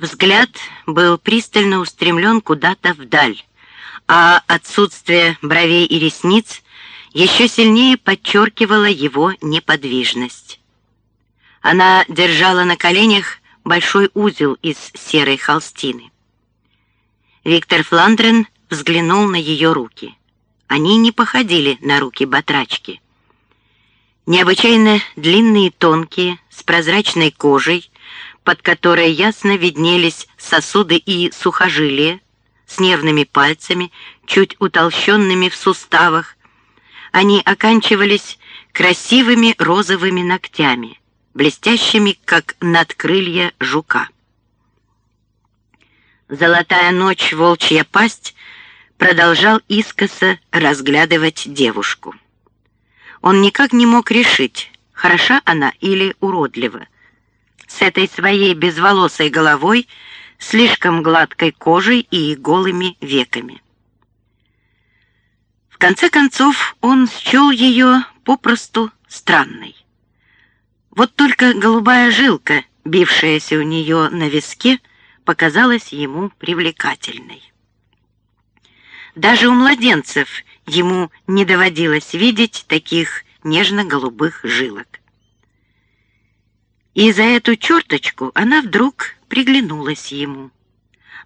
Взгляд был пристально устремлен куда-то вдаль, а отсутствие бровей и ресниц еще сильнее подчеркивало его неподвижность. Она держала на коленях большой узел из серой холстины. Виктор Фландрен взглянул на ее руки. Они не походили на руки батрачки. Необычайно длинные тонкие, с прозрачной кожей, под которой ясно виднелись сосуды и сухожилия, с нервными пальцами, чуть утолщенными в суставах. Они оканчивались красивыми розовыми ногтями, блестящими, как надкрылья жука. Золотая ночь, волчья пасть продолжал искоса разглядывать девушку. Он никак не мог решить, хороша она или уродлива. С этой своей безволосой головой, слишком гладкой кожей и голыми веками. В конце концов, он счел ее попросту странной. Вот только голубая жилка, бившаяся у нее на виске, показалась ему привлекательной. Даже у младенцев ему не доводилось видеть таких нежно-голубых жилок. И за эту черточку она вдруг приглянулась ему.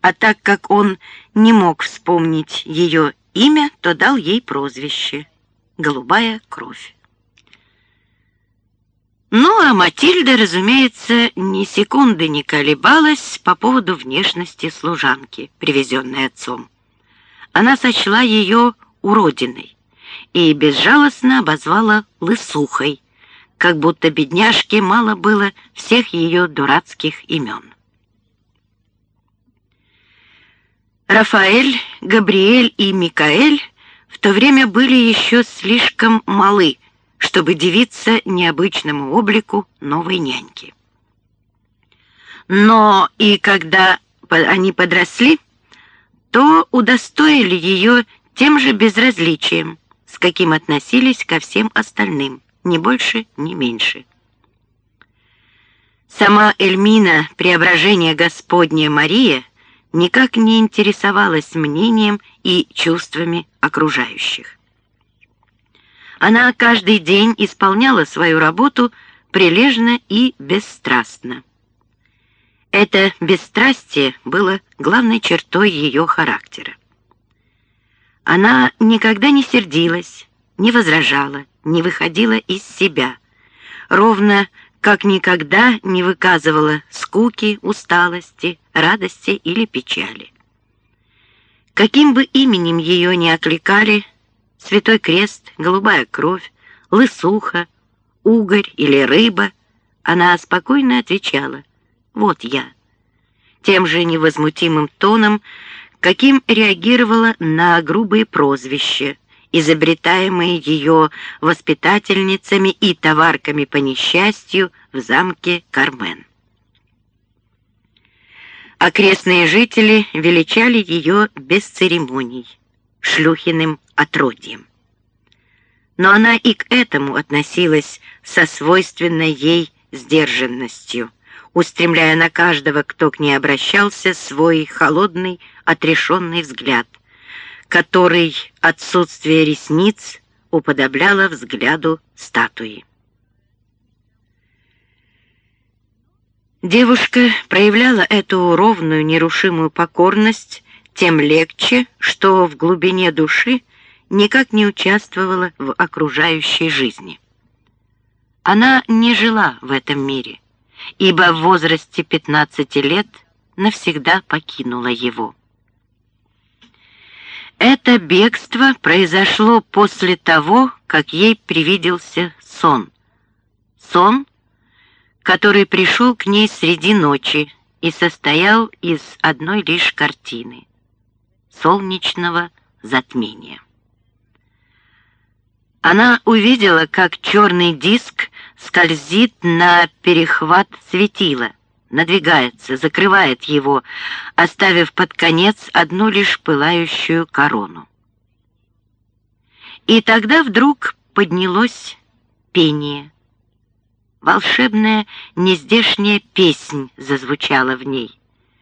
А так как он не мог вспомнить ее имя, то дал ей прозвище «Голубая кровь». Ну, а Матильда, разумеется, ни секунды не колебалась по поводу внешности служанки, привезенной отцом. Она сочла ее уродиной и безжалостно обозвала лысухой, как будто бедняжке мало было всех ее дурацких имен. Рафаэль, Габриэль и Микаэль в то время были еще слишком малы, чтобы дивиться необычному облику новой няньки. Но и когда они подросли, то удостоили ее тем же безразличием, с каким относились ко всем остальным, ни больше, ни меньше. Сама Эльмина, преображение Господня Мария, никак не интересовалась мнением и чувствами окружающих. Она каждый день исполняла свою работу прилежно и бесстрастно. Это бесстрастие было главной чертой ее характера. Она никогда не сердилась, не возражала, не выходила из себя, ровно как никогда не выказывала скуки, усталости, радости или печали. Каким бы именем ее ни окликали, Святой Крест, Голубая Кровь, Лысуха, Угорь или Рыба, она спокойно отвечала «Вот я». Тем же невозмутимым тоном, каким реагировала на грубые прозвища, изобретаемые ее воспитательницами и товарками по несчастью в замке Кармен. Окрестные жители величали ее без церемоний, шлюхиным отродьем. Но она и к этому относилась со свойственной ей сдержанностью, устремляя на каждого, кто к ней обращался, свой холодный, отрешенный взгляд, который отсутствие ресниц уподобляло взгляду статуи. Девушка проявляла эту ровную, нерушимую покорность тем легче, что в глубине души никак не участвовала в окружающей жизни. Она не жила в этом мире ибо в возрасте 15 лет навсегда покинула его. Это бегство произошло после того, как ей привиделся сон. Сон, который пришел к ней среди ночи и состоял из одной лишь картины — солнечного затмения. Она увидела, как черный диск скользит на перехват светила, надвигается, закрывает его, оставив под конец одну лишь пылающую корону. И тогда вдруг поднялось пение. Волшебная нездешняя песнь зазвучала в ней.